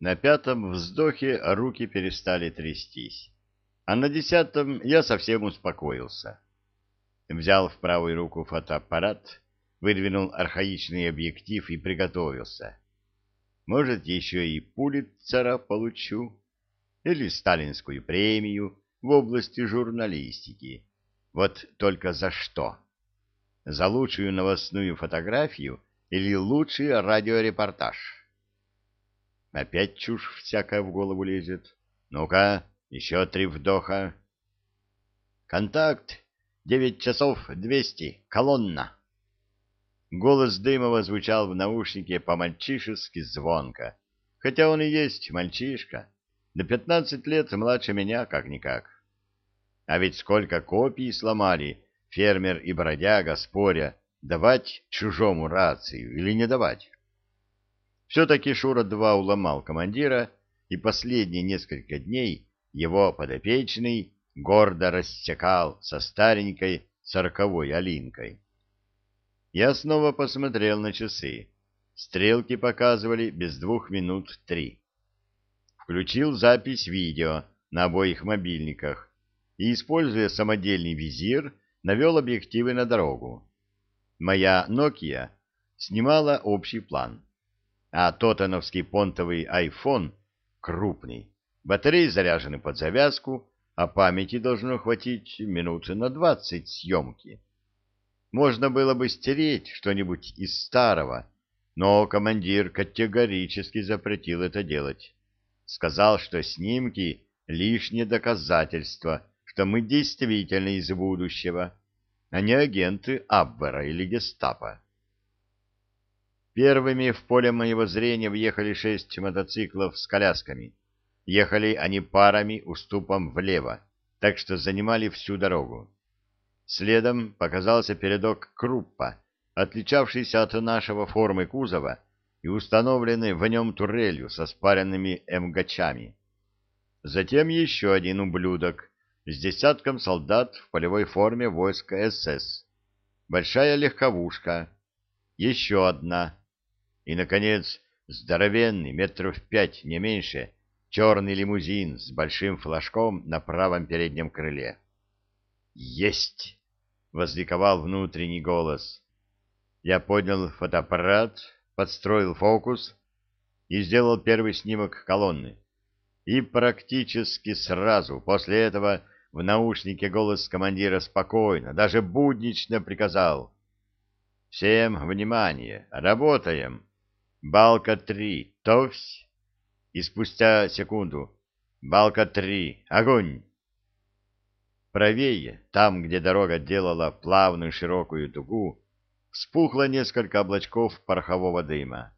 На пятом вздохе руки перестали трястись, а на десятом я совсем успокоился. Взял в правую руку фотоаппарат, выдвинул архаичный объектив и приготовился. Может, еще и Пулитцера получу или сталинскую премию в области журналистики. Вот только за что? За лучшую новостную фотографию или лучший радиорепортаж? Опять чушь всякая в голову лезет. Ну-ка, еще три вдоха. Контакт. Девять часов двести. Колонна. Голос Дымова звучал в наушнике по-мальчишески звонко, хотя он и есть мальчишка, до пятнадцать лет младше меня как-никак. А ведь сколько копий сломали фермер и бродяга, споря, давать чужому рацию или не давать. Все-таки Шура-2 уломал командира, и последние несколько дней его подопечный гордо рассекал со старенькой сороковой Алинкой. Я снова посмотрел на часы. Стрелки показывали без двух минут три. Включил запись видео на обоих мобильниках и, используя самодельный визир, навел объективы на дорогу. Моя Nokia снимала общий план, а тотановский понтовый iPhone крупный. Батареи заряжены под завязку, а памяти должно хватить минуты на двадцать съемки. Можно было бы стереть что-нибудь из старого, но командир категорически запретил это делать. Сказал, что снимки — лишнее доказательство, что мы действительно из будущего, а не агенты Абвера или Гестапо. Первыми в поле моего зрения въехали шесть мотоциклов с колясками. Ехали они парами уступом влево, так что занимали всю дорогу. Следом показался передок Круппа, отличавшийся от нашего формы кузова и установленный в нем турелью со спаренными эмгачами. Затем еще один ублюдок с десятком солдат в полевой форме войска СС, большая легковушка, еще одна, и, наконец, здоровенный, метров пять, не меньше, черный лимузин с большим флажком на правом переднем крыле. «Есть!» — возликовал внутренний голос. Я поднял фотоаппарат, подстроил фокус и сделал первый снимок колонны. И практически сразу после этого в наушнике голос командира спокойно, даже буднично приказал. «Всем внимание! Работаем! Балка-3, товсь!» И спустя секунду «Балка-3, огонь!» Правее, там, где дорога делала плавную широкую дугу, вспухло несколько облачков порохового дыма.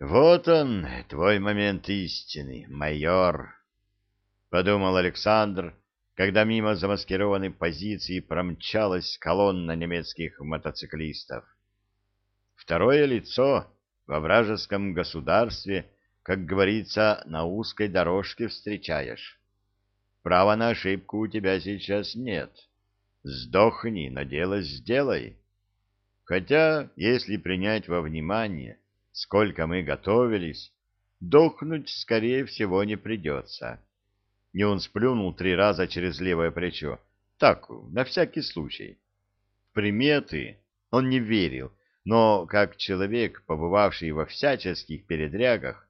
«Вот он, твой момент истины, майор!» — подумал Александр, когда мимо замаскированной позиции промчалась колонна немецких мотоциклистов. Второе лицо во вражеском государстве, как говорится, на узкой дорожке встречаешь. Права на ошибку у тебя сейчас нет. Сдохни, но дело сделай. Хотя, если принять во внимание, сколько мы готовились, дохнуть, скорее всего, не придется. И он сплюнул три раза через левое плечо. Так, на всякий случай. В приметы он не верил, но, как человек, побывавший во всяческих передрягах,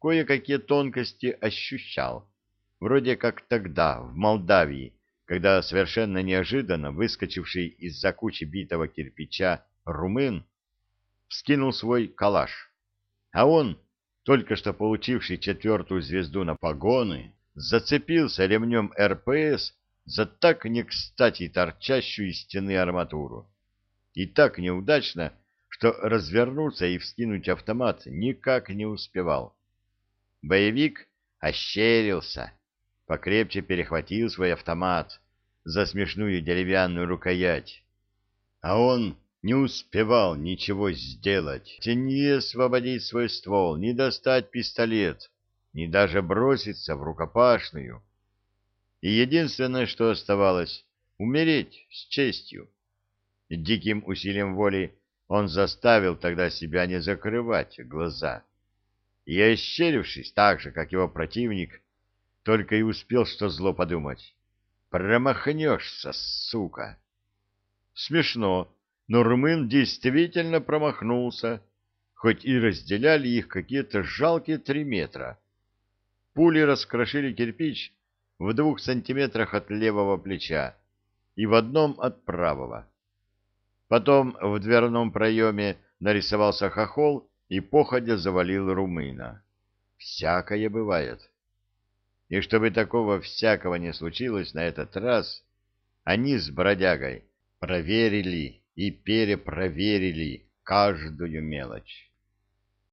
кое-какие тонкости ощущал вроде как тогда, в Молдавии, когда совершенно неожиданно выскочивший из-за кучи битого кирпича румын вскинул свой калаш, а он, только что получивший четвертую звезду на погоны, зацепился ремнем РПС за так не кстати торчащую из стены арматуру. И так неудачно, что развернуться и вскинуть автомат никак не успевал. Боевик ощерился покрепче перехватил свой автомат за смешную деревянную рукоять. А он не успевал ничего сделать, ни освободить свой ствол, ни достать пистолет, ни даже броситься в рукопашную. И единственное, что оставалось — умереть с честью. Диким усилием воли он заставил тогда себя не закрывать глаза. и, ощерившись так же, как его противник, только и успел что зло подумать. «Промахнешься, сука!» Смешно, но румын действительно промахнулся, хоть и разделяли их какие-то жалкие три метра. Пули раскрошили кирпич в двух сантиметрах от левого плеча и в одном от правого. Потом в дверном проеме нарисовался хохол и походя завалил румына. Всякое бывает. И чтобы такого всякого не случилось на этот раз, они с бродягой проверили и перепроверили каждую мелочь.